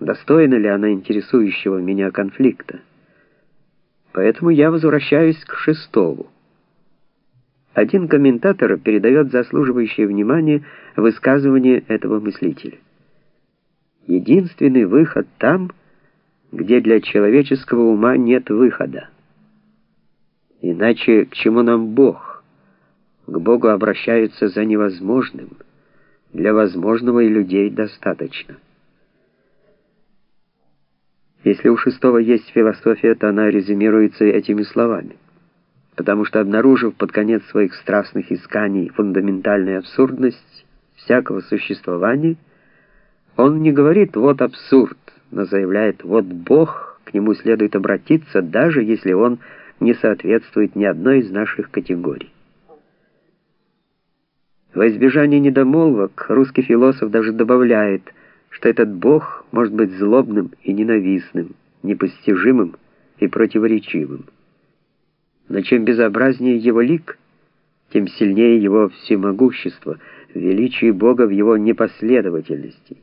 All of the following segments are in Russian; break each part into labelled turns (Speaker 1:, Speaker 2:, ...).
Speaker 1: достойна ли она интересующего меня конфликта. Поэтому я возвращаюсь к Шестову. Один комментатор передает заслуживающее внимание высказывание этого мыслителя. Единственный выход там, где для человеческого ума нет выхода. Иначе к чему нам Бог? К Богу обращаются за невозможным. Для возможного и людей достаточно. Если у шестого есть философия, то она резюмируется этими словами. Потому что, обнаружив под конец своих страстных исканий фундаментальную абсурдность всякого существования, он не говорит «вот абсурд», но заявляет «вот Бог, к нему следует обратиться, даже если он не соответствует ни одной из наших категорий». Во избежание недомолвок русский философ даже добавляет, что этот Бог может быть злобным и ненавистным, непостижимым и противоречивым. Но чем безобразнее его лик, тем сильнее его всемогущество, величие Бога в его непоследовательности.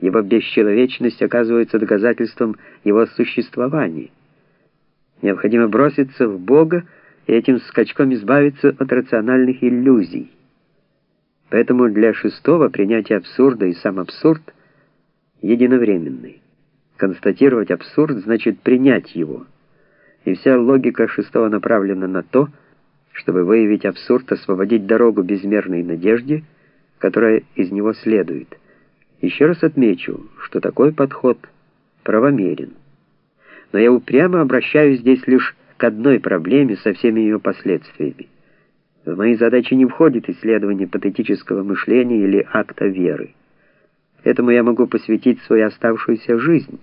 Speaker 1: Его бесчеловечность оказывается доказательством его существования. Необходимо броситься в Бога и этим скачком избавиться от рациональных иллюзий. Поэтому для шестого принятие абсурда и сам абсурд единовременный. Констатировать абсурд значит принять его. И вся логика шестого направлена на то, чтобы выявить абсурд, освободить дорогу безмерной надежде, которая из него следует – еще раз отмечу, что такой подход правомерен. Но я упрямо обращаюсь здесь лишь к одной проблеме со всеми ее последствиями. В мои задачи не входит исследование патетического мышления или акта веры. Этому я могу посвятить свою оставшуюся жизнь.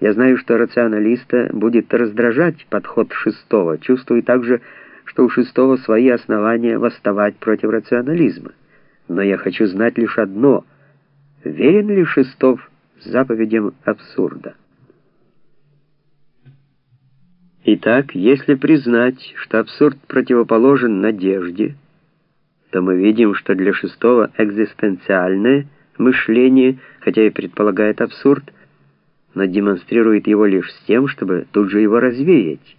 Speaker 1: Я знаю, что рационалиста будет раздражать подход шестого, чувствую также, что у шестого свои основания восставать против рационализма. Но я хочу знать лишь одно — Верен ли Шестов заповедям абсурда? Итак, если признать, что абсурд противоположен надежде, то мы видим, что для Шестого экзистенциальное мышление, хотя и предполагает абсурд, но демонстрирует его лишь с тем, чтобы тут же его развеять.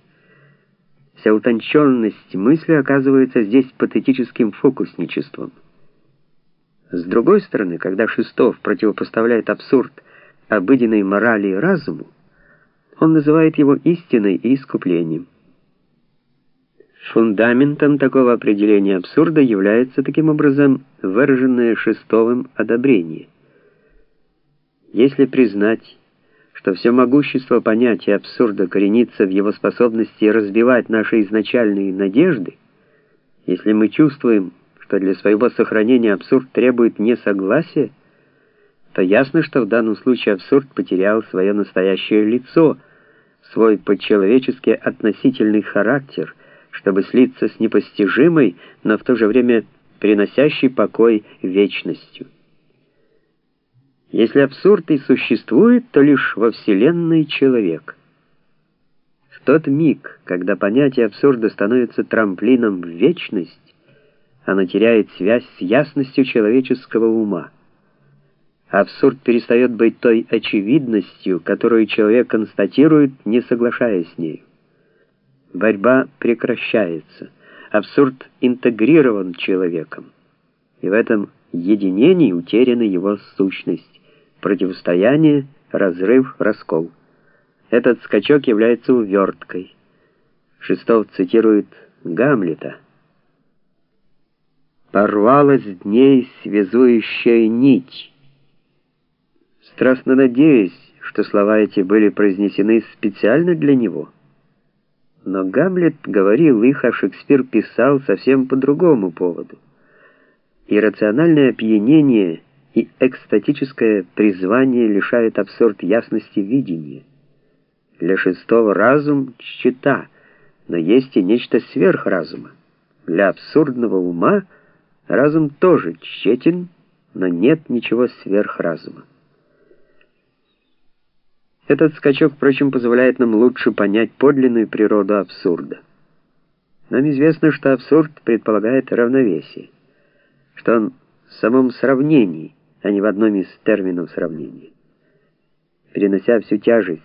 Speaker 1: Вся утонченность мысли оказывается здесь патетическим фокусничеством. С другой стороны, когда Шестов противопоставляет абсурд обыденной морали и разуму, он называет его истиной и искуплением. Фундаментом такого определения абсурда является таким образом выраженное Шестовым одобрение. Если признать, что все могущество понятия абсурда коренится в его способности разбивать наши изначальные надежды, если мы чувствуем, что для своего сохранения абсурд требует несогласия, то ясно, что в данном случае абсурд потерял свое настоящее лицо, свой по-человечески относительный характер, чтобы слиться с непостижимой, но в то же время приносящей покой вечностью. Если абсурд и существует, то лишь во Вселенной человек. В тот миг, когда понятие абсурда становится трамплином в вечность, оно теряет связь с ясностью человеческого ума. Абсурд перестает быть той очевидностью, которую человек констатирует, не соглашаясь с ней. Борьба прекращается. Абсурд интегрирован человеком. И в этом единении утеряна его сущность. Противостояние, разрыв, раскол. Этот скачок является уверткой. Шестов цитирует Гамлета порвалась дней связующая нить. Страстно надеюсь, что слова эти были произнесены специально для него. Но Гамлет говорил их, а Шекспир писал совсем по другому поводу. Иррациональное опьянение и экстатическое призвание лишают абсурд ясности видения. Для шестого разум — чита, но есть и нечто сверхразума. Для абсурдного ума — Разум тоже тщетен, но нет ничего сверхразума. Этот скачок, впрочем, позволяет нам лучше понять подлинную природу абсурда. Нам известно, что абсурд предполагает равновесие, что он в самом сравнении, а не в одном из терминов сравнения. перенося всю тяжесть